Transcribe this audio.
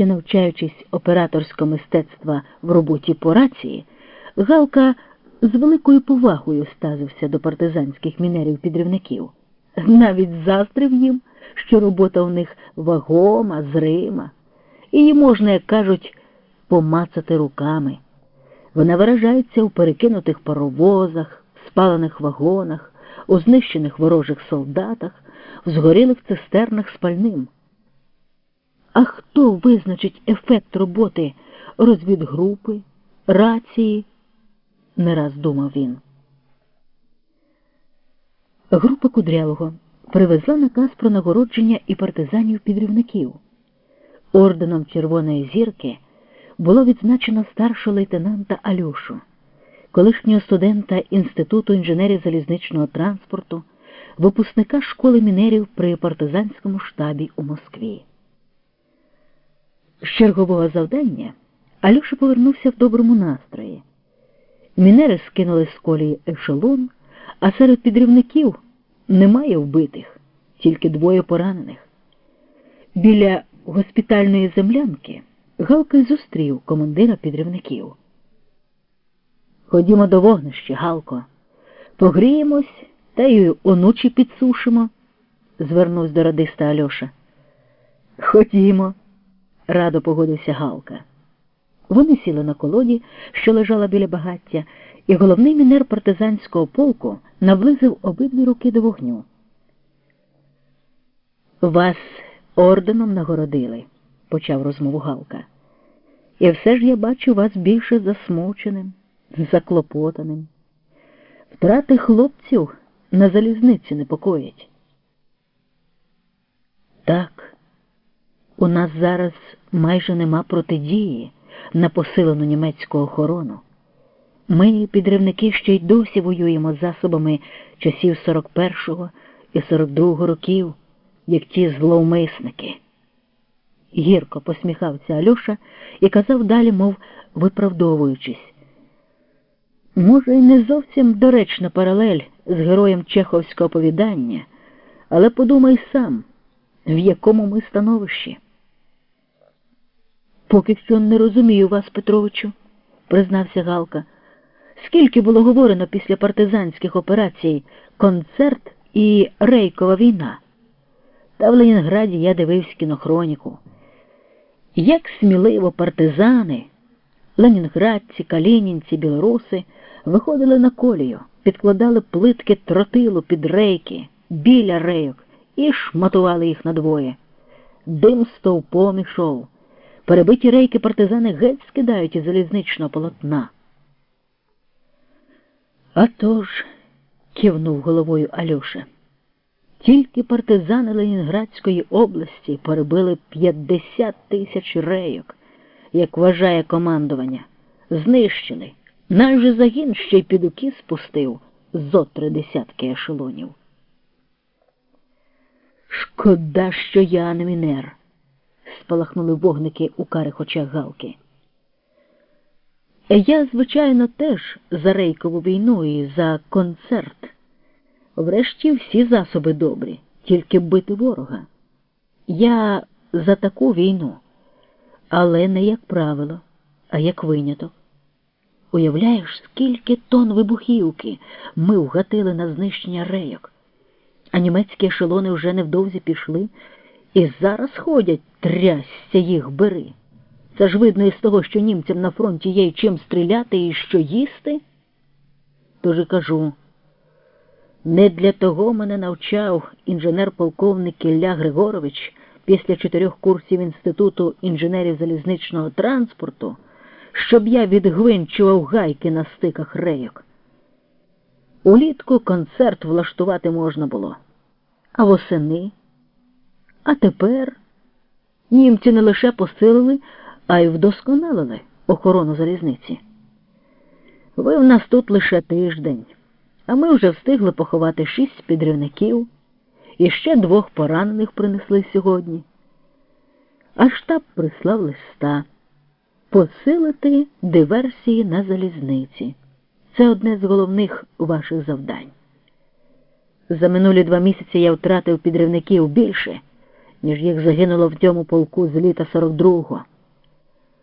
Ще навчаючись операторського мистецтва в роботі по рації, Галка з великою повагою ставився до партизанських мінерів-підривників, навіть заздрив їм, що робота у них вагома, зрима, її можна, як кажуть, помацати руками. Вона виражається у перекинутих паровозах, спалених вагонах, у знищених ворожих солдатах, в згорілих цистернах з пальним. Хто визначить ефект роботи розвідгрупи, рації? не раз думав він. Група Кудрявого привезла наказ про нагородження і партизанів-підрівників. Орденом Червоної зірки було відзначено старшого лейтенанта Алюшу, колишнього студента Інституту інженерів залізничного транспорту, випускника школи мінерів при партизанському штабі у Москві. З чергового завдання Алюша повернувся в доброму настрої. Мінери скинули з колії ешелон, а серед підрівників немає вбитих, тільки двоє поранених. Біля госпітальної землянки Галка зустрів командира підривників. Ходімо до вогнища, Галко, погріємось та й онучі підсушимо, звернувся до радиста Альоша. Ходімо, радо погодився Галка. Вони сіли на колоді, що лежала біля багаття, і головний мінер партизанського полку наблизив обидві руки до вогню. Вас орденом нагородили, почав розмову Галка. І все ж я бачу вас більше засмученим, заклопотаним. Втрати хлопців на залізниці непокоять. Так, у нас зараз майже нема протидії на посилену німецьку охорону. Ми, підривники, ще й досі воюємо засобами часів 41-го і 42-го років, як ті зловмисники. Гірко посміхався Альоша і казав далі, мов виправдовуючись. Може, і не зовсім доречна паралель з героєм чеховського оповідання, але подумай сам, в якому ми становищі. Поки що не розумію вас, Петровичу, признався Галка. Скільки було говорено після партизанських операцій концерт і рейкова війна? Та в Ленінграді я дивився кінохроніку. Як сміливо партизани, ленінградці, калінінці, білоруси виходили на колію, підкладали плитки тротилу під рейки, біля рейок і шматували їх надвоє. Дим стовпом ішов. Перебиті рейки партизани геть скидають із залізничного полотна. «А тож», – кивнув головою Альоша, тільки партизани Ленінградської області перебили 50 тисяч рейок, як вважає командування, знищений. Наш же загін ще й підуки спустив зо три десятки ешелонів. Шкода, що я не мінер спалахнули вогники у карих очах Галки. Я, звичайно, теж за рейкову війну і за концерт. Врешті всі засоби добрі, тільки бити ворога. Я за таку війну, але не як правило, а як виняток. Уявляєш, скільки тонн вибухівки ми вгатили на знищення рейок, а німецькі ешелони вже невдовзі пішли і зараз ходять, трясся їх бери. Це ж видно із того, що німцям на фронті є й чим стріляти і що їсти. Тож і кажу, не для того мене навчав інженер-полковник Ілля Григорович після чотирьох курсів Інституту інженерів залізничного транспорту, щоб я відгвинчував гайки на стиках рейок. Улітку концерт влаштувати можна було, а восени. А тепер німці не лише посилили, а й вдосконалили охорону залізниці. Ви в нас тут лише тиждень, а ми вже встигли поховати шість підривників і ще двох поранених принесли сьогодні. А штаб прислав листа посилити диверсії на залізниці. Це одне з головних ваших завдань. За минулі два місяці я втратив підривників більше ніж їх загинуло в цьому полку з літа 42-го.